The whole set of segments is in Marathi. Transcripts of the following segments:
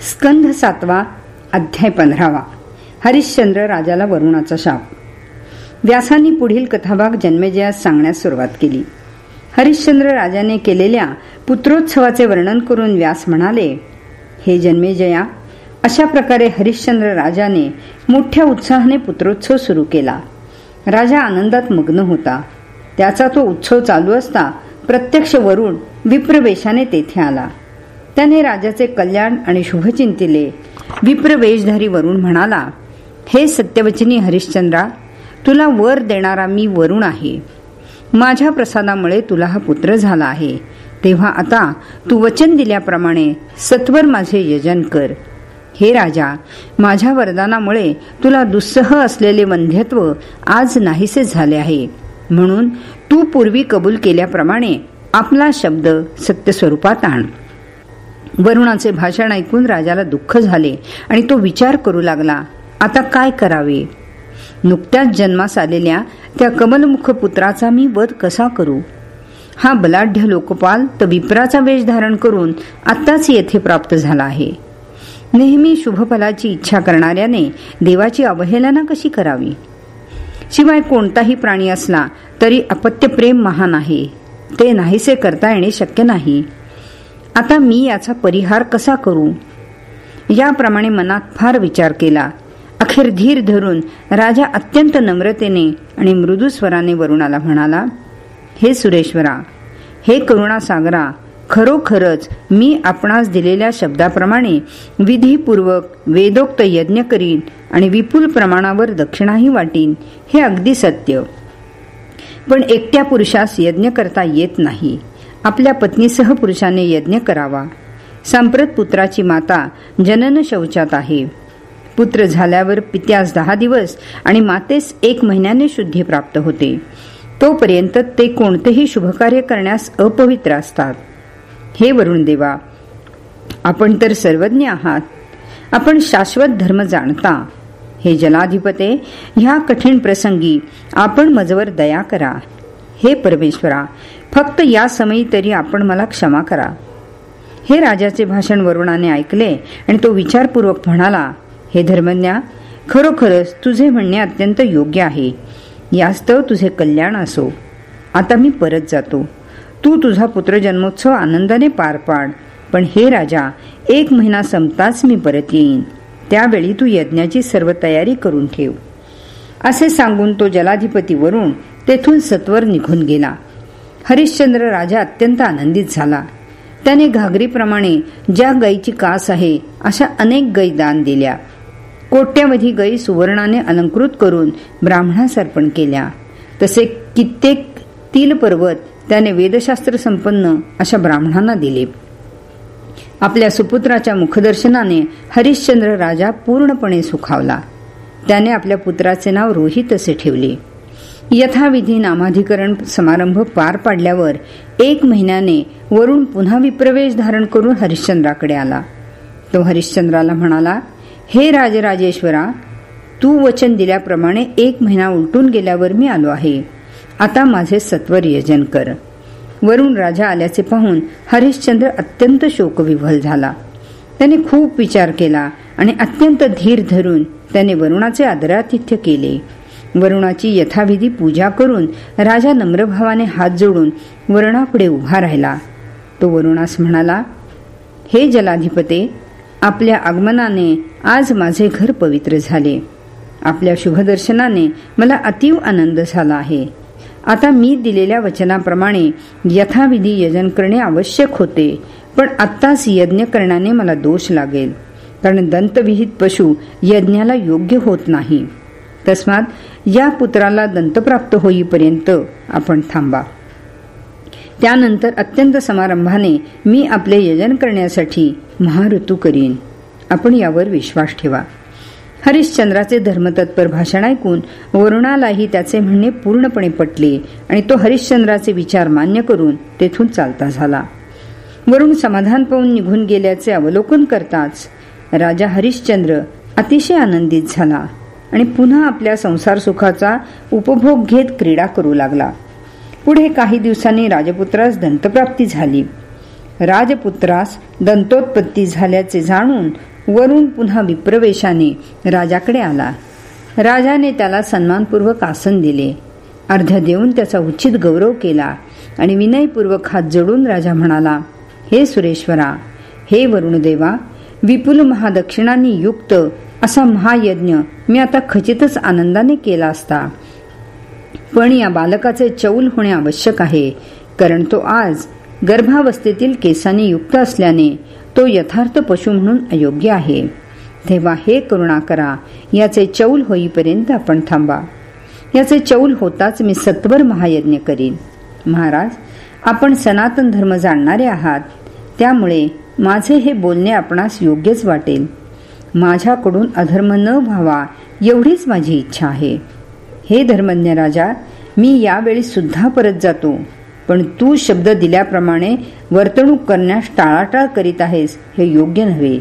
स्कंध सातवा अध्याय पंधरावा. हरिश्चंद्र राजाला वरुणाचा शाप. व्यासांनी पुढील कथाभाग जन्मेजयास सांगण्यास सुरुवात केली. हरिश्चंद्र राजाने केलेल्या पुत्रोत्सवाचे वर्णन करून व्यास म्हणाले हे जन्मेजया अशा प्रकारे हरिश्चंद्र राजाने मोठ्या उत्साहाने पुत्रोत्सव सुरू केला. राजा आनंदात मग्न होता. त्याचा तो उत्सव चालू असता प्रत्यक्ष वरुण विप्रवेशाने तेथे आला. त्याने राजाचे कल्याण आणि शुभचिंतिले विप्रवेशधारी विप्र वरुण म्हणाला हे सत्यवचनी हरिश्चंद्रा तुला वर देणारा मी वरुण आहे. माझ्या प्रसादामुळे तुला हा पुत्र झाला आहे. तेव्हा आता तू वचन दिल्याप्रमाणे सत्वर माझे यजन कर. हे राजा माझ्या वरदानामुळे तुला दुस्सह असलेले वंध्यत्व आज नाहीसे झाले आहे. म्हणून तू पूर्वी कबूल केल्याप्रमाणे आपला शब्द सत्यस्वरूपात आण. वरुणाचे भाषण ऐकून राजाला दुःख झाले आणि तो विचार करू लागला आता काय करावे? नुकत्याच जन्मास आलेल्या त्या कमलमुख पुत्राचा मी वध कसा करू? हा बलाढ्य लोकपाल तर विप्राचा वेश धारण करून आत्ताच येथे प्राप्त झाला आहे. नेहमी शुभफलाची इच्छा करणाऱ्याने देवाची अवहेलना कशी करावी? शिवाय कोणताही प्राणी असला तरी अपत्य प्रेम महान आहे. ते नाहीसे करता येणे शक्य नाही. आता मी याचा परिहार कसा करू? याप्रमाणे मनात फार विचार केला. अखेर धीर धरून राजा अत्यंत नम्रतेने आणि मृदू स्वराने वरुणाला म्हणाला हे सुरेश्वरा हे करुणासागरा खरोखरच मी आपणास दिलेल्या शब्दाप्रमाणे विधीपूर्वक वेदोक्त यज्ञ करीन आणि विपुल प्रमाणावर दक्षिणाही वाटीन हे अगदी सत्य. पण एकट्या पुरुषास यज्ञ करता येत नाही. आपल्या पत्नीसह पुरुषाने यज्ञ करावा. सांप्रत पुत्राची माता जनन शौचात आहे. पुत्र झाल्यावर पित्यास दहा दिवस आणि मातेस एक महिन्याने शुद्धी प्राप्त होते. तोपर्यंत ते कोणतेही शुभकार्य करण्यास अपवित्र असतात. हे वरुण देवा आपण तर सर्वज्ञ आहात. आपण शाश्वत धर्म जाणता. हे जलाधिपते ह्या कठीण प्रसंगी आपण मजवर दया करा. हे परमेश्वरा फक्त या समयी तरी आपण मला क्षमा करा. हे राजाचे भाषण वरुणाने ऐकले आणि तो विचारपूर्वक म्हणाला हे धर्मज्ञा खरोखरच तुझे म्हणणे अत्यंत योग्य आहे. यास्तव तुझे कल्याण असो. आता मी परत जातो. तू तुझा पुत्र जन्मोत्सव आनंदाने पार पाड. पण हे राजा एक महिना संपताच मी परत येईन. त्यावेळी तू यज्ञाची सर्व तयारी करून ठेव. असे सांगून तो जलाधिपती वरून तेथून सत्वर निघून गेला. हरिश्चंद्र राजा अत्यंत आनंदित झाला. त्याने घागरीप्रमाणे ज्या गायीची कास आहे अशा अनेक गायी दान दिल्या. कोट्यावधी गायी सुवर्णाने अलंकृत करून ब्राह्मणास अर्पण केल्या. तसे कित्येक तिल पर्वत त्याने वेदशास्त्र संपन्न अशा ब्राह्मणांना दिले. आपल्या सुपुत्राच्या मुखदर्शनाने हरिश्चंद्र राजा पूर्णपणे सुखावला. त्याने आपल्या पुत्राचे नाव रोहित असे ठेवले. यथाविधी नामाधिकरण समारंभ पार पाडल्यावर एक महिन्याने वरुण पुन्हा विप्रवेश धारण करून हरिश्चंद्राकडे आला. तो हरिश्चंद्राला म्हणाला हे राजराजेश्वरा तू वचन दिल्याप्रमाणे एक महिना उलटून गेल्यावर मी आलो आहे. आता माझे सत्वर यजन कर. वरुण राजा आल्याचे पाहून हरिश्चंद्र अत्यंत शोकविव्हल झाला. त्याने खूप विचार केला आणि अत्यंत धीर धरून त्याने वरुणाचे आदरातिथ्य केले. वरुणाची यथाविधी पूजा करून राजा नम्रभावाने हात जोडून वरुणापुढे उभा राहिला. तो वरुणास म्हणाला हे जलाधिपते आपल्या आगमनाने आज माझे घर पवित्र झाले. आपल्या शुभदर्शनाने मला अतीव आनंद झाला आहे. आता मी दिलेल्या वचनाप्रमाणे यथाविधी यजन करणे आवश्यक होते पण आत्ताच यज्ञ करण्याने मला दोष लागेल. कारण दंतविहित पशु यज्ञाला योग्य होत नाही. तस्मात या पुत्राला दंतप्राप्त होईपर्यंत आपण थांबा. त्यानंतर अत्यंत समारंभाने मी आपले यजन करण्यासाठी महाऋतू करीन. आपण यावर विश्वास ठेवा. हरिश्चंद्राचे धर्मतत्पर भाषण ऐकून वरुणालाही त्याचे म्हणणे पूर्णपणे पटले आणि तो हरिश्चंद्राचे विचार मान्य करून तेथून चालता झाला. वरुण समाधान पाहून निघून गेल्याचे अवलोकन करताच राजा हरिश्चंद्र अतिशय आनंदित झाला. आणि पुन्हा आपल्या संसार सुखाचा उपभोग घेत क्रीडा करू लागला. पुढे काही दिवसांनी राजपुत्रास दंतप्राप्ती झाली. राजपुत्रास दंतोत्पत्ती झाल्याचे जाणून वरून पुन्हा विप्रवेशाने राजाकडे आला. राजाने त्याला सन्मानपूर्वक आसन दिले. अर्ध देऊन त्याचा उचित गौरव केला आणि विनयपूर्वक हात जोडून राजा म्हणाला हे सुरेश्वरा हे वरुणदेवा विपुल महादक्षिणांनी युक्त असा महायज्ञ मी आता खचितच आनंदाने केला असता. पण या बालकाचे चौल होणे आवश्यक आहे कारण तो आज गर्भावस्थेतील केसांनी युक्त असल्याने तो यथार्थ पशु म्हणून अयोग्य आहे. तेव्हा हे करुणा करा याचे चौल होईपर्यंत आपण थांबा. याचे चौल होताच मी सत्वर महायज्ञ करीन. महाराज आपण सनातन धर्म जाणणारे आहात त्यामुळे माझे हे बोलणे आपणास योग्यच वाटेल. माझ्याकडून अधर्म न व्हावा एवढीच माझी इच्छा आहे. हे धर्मज्ञ राजा मी यावेळी सुद्धा परत जातो. पण तू शब्द दिल्याप्रमाणे वर्तणूक करण्यास टाळाटाळ करीत आहेस हे योग्य नव्हे.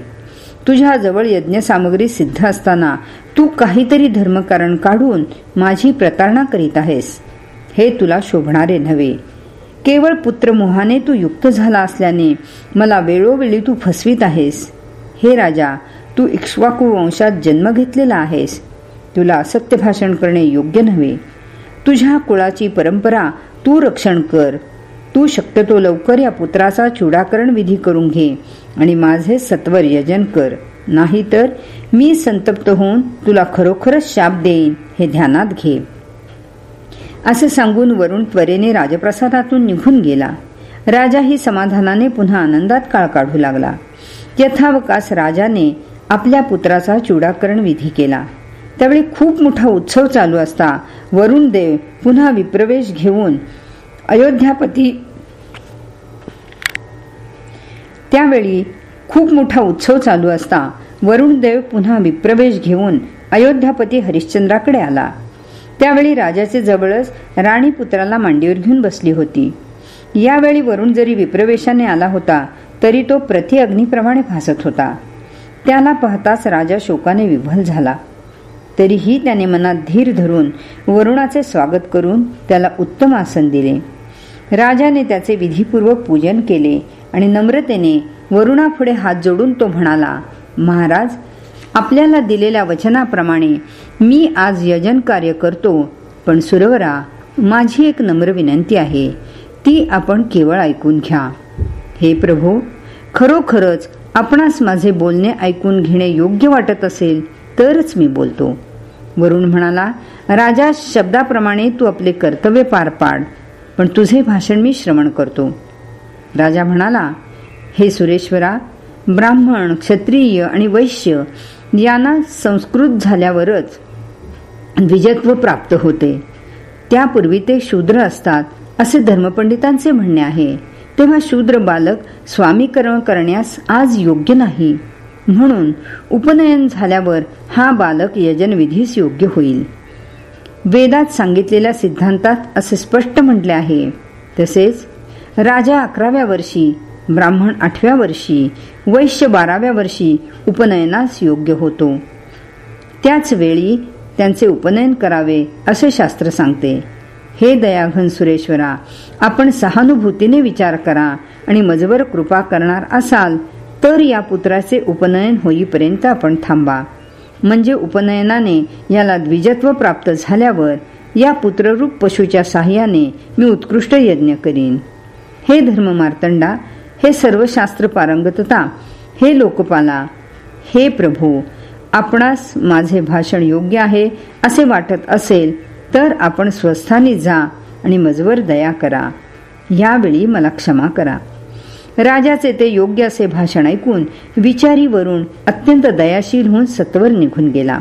तुझ्याजवळ यज्ञसामग्री सिद्ध असताना तू काहीतरी धर्मकारण काढून माझी प्रतारणा करीत आहेस. हे तुला शोभणारे नव्हे. केवळ पुत्रमोहाने तू युक्त झाला असल्याने मला वेळोवेळी तू फसवीत आहेस. हे राजा तू इक्ष्वाकू वंशात जन्म घेतलेला आहेस. तुला असत्य भाषण करणे योग्य नव्हे. तुझ्या कुळाची परंपरा तू रक्षण कर. तू शक्यतो लवकर या पुत्राचा चुडाकरण विधी करून घे आणि माझे सत्वर यजन कर. नाहीतर मी संतप्त होऊन तुला खरोखरच शाप देईन हे ध्यानात घे. असे सांगून वरुण त्वरेने राजप्रसादातून निघून गेला. राजाही समाधानाने पुन्हा आनंदात काळ काढू लागला. यथावकाश राजाने आपल्या पुत्राचा चुडाकरण विधी केला. त्यावेळी खूप मोठा उत्सव चालू असता. वरुण देव पुन्हा विप्रवेश घेऊन अयोध्यापती त्यावेळी खूप मोठा उत्सव चालू असता. वरुण देव पुन्हा विप्रवेश घेऊन अयोध्यापती हरिश्चंद्राकडे आला. त्यावेळी राजाचे जवळच राणी पुत्राला मांडीवर घेऊन बसली होती. यावेळी वरुण जरी विप्रवेशाने आला होता तरी तो प्रति अग्निप्रमाणे भासत होता. त्याला पाहताच राजा शोकाने विभल झाला. तरीही त्याने मनात धीर धरून वरुणाचे स्वागत करून त्याला उत्तम आसन दिले. राजाने त्याचे विधीपूर्वक पूजन केले आणि नम्रतेने वरुणापुढे हात जोडून तो म्हणाला महाराज आपल्याला दिलेल्या वचनाप्रमाणे मी आज यजन कार्य करतो पण सुरवरा माझी एक नम्र विनंती आहे ती आपण केवळ ऐकून घ्या. हे प्रभू खरोखरच आपणास माझे बोलणे ऐकून घेणे योग्य वाटत असेल तरच मी बोलतो. वरुण म्हणाला राजा शब्दाप्रमाणे तू आपले कर्तव्य पार पाड पण तुझे भाषण मी श्रवण करतो. राजा म्हणाला हे सुरेश्वरा ब्राह्मण क्षत्रिय आणि वैश्य यांना संस्कृत झाल्यावरच द्विजत्व प्राप्त होते. त्यापूर्वी ते शूद्र असतात असे धर्मपंडितांचे म्हणणे आहे. तेव्हा शूद्र बालक स्वामीकरण करण्यास आज योग्य नाही. म्हणून उपनयन झाल्यावर हा बालक यजनविधीस योग्य होईल. वेदात सांगितलेल्या सिद्धांतात असे स्पष्ट म्हटले आहे. तसेच राजा अकराव्या वर्षी ब्राह्मण आठव्या वर्षी वैश्य बाराव्या वर्षी उपनयनास योग्य होतो. त्याच वेळी त्यांचे उपनयन करावे असे शास्त्र सांगते. हे दयाघन सुरेश्वरा आपण सहानुभूतीने विचार करा आणि मजवर कृपा करणार असाल तर या पुत्राचे उपनयन होईपर्यंत आपण थांबा. म्हणजे उपनयनाने याला द्विजत्व प्राप्त झाल्यावर या पुत्ररूप पशुच्या साह्याने मी उत्कृष्ट यज्ञ करीन. हे धर्म मार्तंडा हे सर्व शास्त्र पारंगतता हे लोकपाला हे प्रभू आपणास माझे भाषण योग्य आहे असे वाटत असेल तर आपण स्वस्थानी जा आणि मजवर दया करा. यावेळी मला क्षमा करा. राजाचे ते योग्य असे भाषण ऐकून विचारी वरून अत्यंत दयाशील होऊन सत्वर निघून गेला.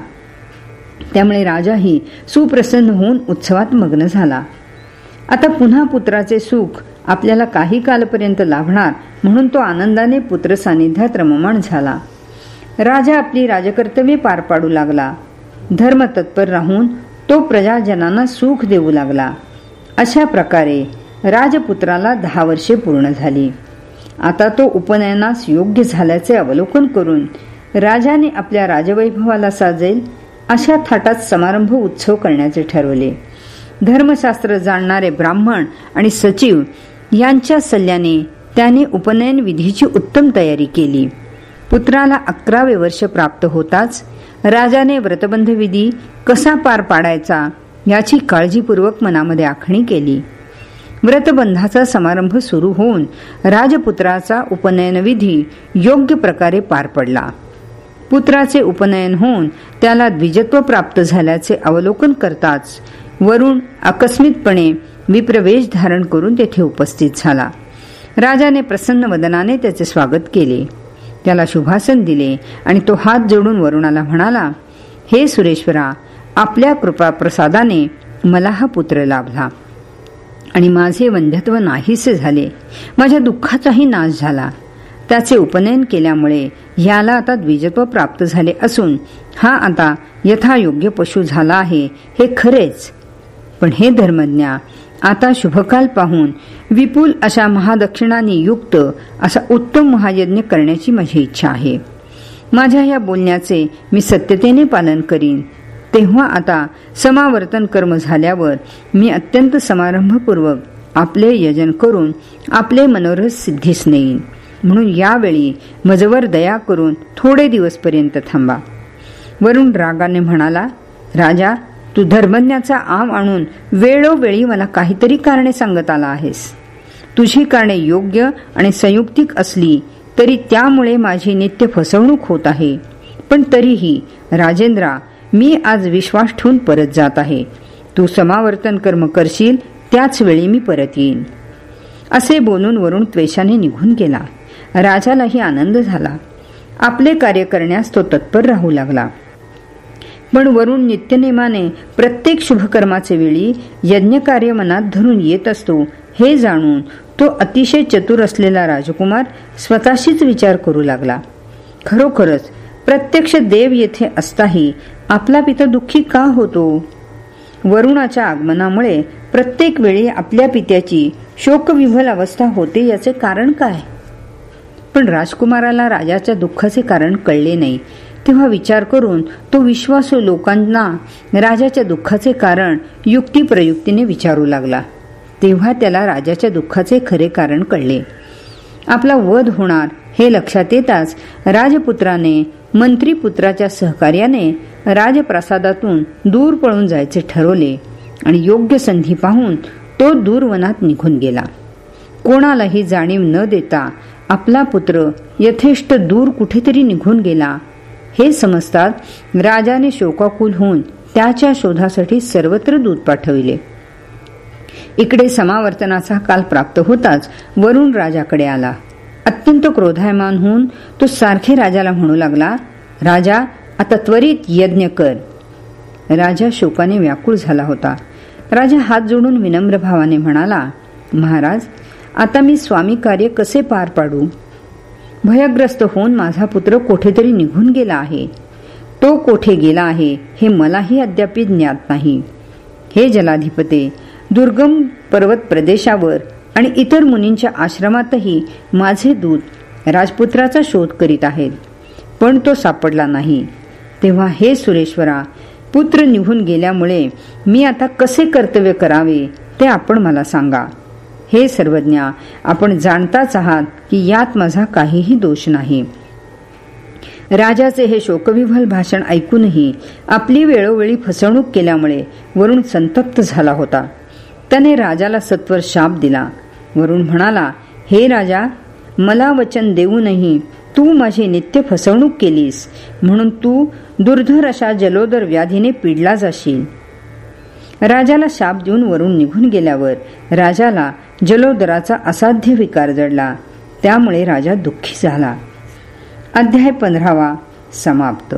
त्यामुळे राजाही सुप्रसन्न होऊन उत्सवात मग्न झाला. आता पुन्हा पुत्राचे सुख आपल्याला काही कालपर्यंत लाभणार म्हणून तो आनंदाने पुत्र सानिध्यात रममाण झाला. राजा आपली राजकर्तव्ये पार पाडू लागला. धर्म तत्पर राहून तो प्रजाजनांना सुख देऊ लागला. अशा प्रकारे राजपुत्राला दहा वर्षे पूर्ण झाली. आता तो उपनयनास योग्य झाल्याचे अवलोकन करून राजाने आपल्या राजवैभवाला साजेल अशा थाटात समारंभ उत्सव करण्याचे ठरवले. धर्मशास्त्र जाणणारे ब्राह्मण आणि सचिव यांच्या सल्ल्याने त्याने उपनयन विधीची उत्तम तयारी केली. पुत्राला अकरावे वर्ष प्राप्त होताच राजाने व्रतबंध विधी कसा पार पाडायचा याची काळजीपूर्वक मनामध्ये आखणी केली. व्रतबंधाचा समारंभ सुरू होऊन राजपुत्राचा उपनयन विधी योग्य प्रकारे पार पडला. पुत्राचे उपनयन होऊन त्याला द्विजत्व प्राप्त झाल्याचे अवलोकन करताच वरुण आकस्मितपणे विप्रवेश धारण करून तेथे उपस्थित झाला. राजाने प्रसन्न वदनाने त्याचे स्वागत केले. त्याला शुभासन दिले आणि तो हात जोडून वरुणाला म्हणाला हे सुरेश्वरा आपल्या कृपा प्रसादाने मला हा पुत्र लाभला. आणि माझे वंध्यत्व नाहीसे झाले. माझ्या दुःखाचाही नाश झाला. त्याचे उपनयन केल्यामुळे ह्याला आता द्विजत्व प्राप्त झाले असून हा आता यथायोग्य पशु झाला आहे हे खरेच. पण हे धर्मज्ञा आता शुभकाल पाहून विपुल अशा महादक्षिणाने युक्त असा उत्तम महायज्ञ करण्याची माझी इच्छा आहे. माझ्या या बोलण्याचे मी सत्यतेने पालन करीन. तेव्हा आता समावर्तन कर्म झाल्यावर मी अत्यंत समारंभपूर्वक आपले यजन करून आपले मनोरथ सिद्धीस नेईन. म्हणून यावेळी मजवर दया करून थोडे दिवस पर्यंत थांबा. वरुण रागाने म्हणाला राजा तू धर्मज्ञाचा आम आणून वेळोवेळी मला काहीतरी कारणे सांगत आला आहेस. तुझी कारणे योग्य आणि संयुक्तिक असली तरी त्यामुळे माझी नित्य फसवणूक होत आहे. पण तरीही राजेंद्रा मी आज विश्वास ठेवून परत जात आहे. तू समावर्तन कर्म करशील त्याच वेळी मी परत येईन. असे बोलून वरुण त्वेषाने निघून गेला. राजालाही आनंद झाला. आपले कार्य करण्यास तो तत्पर राहू लागला. पण वरुण नित्यनेमाने प्रत्येक शुभकर्माचे वेळी यज्ञकार्य मनात धरून येत असतो. हे जाणून तो अतिशय चतुर असलेला राजकुमार स्वतःशीच विचार करू लागला. खरोखरच प्रत्यक्ष देव येथे असताही आपला पिता दुःखी का होतो? वरुणाच्या आगमनामुळे प्रत्येक वेळी आपल्या पित्याची शोकविभल अवस्था होते याचे कारण काय? पण राजकुमाराला राजाच्या दुःखाचे कारण कळले नाही. तेव्हा विचार करून तो विश्वासू लोकांना राजाच्या दुःखाचे कारण युक्तिप्रयुक्तीने विचारू लागला. तेव्हा त्याला राजाच्या दुःखाचे खरे कारण कळले. आपला वध होणार हे लक्षात येताच राजपुत्राने मंत्रीपुत्राच्या सहकार्याने राजप्रसादातून दूर पळून जायचे ठरवले आणि योग्य संधी पाहून तो दूरवनात निघून गेला. कोणालाही जाणीव न देता आपला पुत्र यथेष्ट दूर कुठेतरी निघून गेला. हे समजतात राजाने शोकाकुल होऊन त्याच्या शोधासाठी सर्वत्र दूध पाठविले. इकडे समावर्तनाचा काल प्राप्त होताच वरुण राजाकडे आला. अत्यंत क्रोधायमान होऊन तो सारखे राजाला म्हणू लागला राजा आता त्वरित यज्ञ कर. राजा शोकाने व्याकुळ झाला होता. राजा हात जोडून विनम्र भावाने म्हणाला महाराज आता मी स्वामी कार्य कसे पार पाडू? भयग्रस्त होऊन माझा पुत्र कोठेतरी निघून गेला आहे. तो कोठे गेला आहे हे मलाही अद्याप ज्ञात नाही. हे जलाधिपते दुर्गम पर्वत प्रदेशावर आणि इतर मुनींच्या आश्रमातही माझे दूत राजपुत्राचा शोध करीत आहेत. पण तो सापडला नाही. तेव्हा हे सुरेश्वरा पुत्र निघून गेल्यामुळे मी आता कसे कर्तव्य करावे ते आपण मला सांगा. हे सर्वज्ञा आपण जाणताच आहात की यात माझा काहीही दोष नाही. राजाचे हे शोकविभल भाषण ऐकूनही आपली वेळोवेळी फसवणूक केल्यामुळे वरुण संतप्त झाला होता. त्याने राजाला सत्वर शाप दिला. वरुण म्हणाला हे राजा मला वचन देऊनही तू माझी नित्य फसवणूक केलीस म्हणून तू दुर्धर अशा जलोदर व्याधीने पिडला जाशील. राजाला शाप देऊन वरून निघून गेल्यावर राजाला जलोदराचा असाध्य विकार जडला. त्यामुळे राजा दुःखी झाला. अध्याय पंधरावा समाप्त.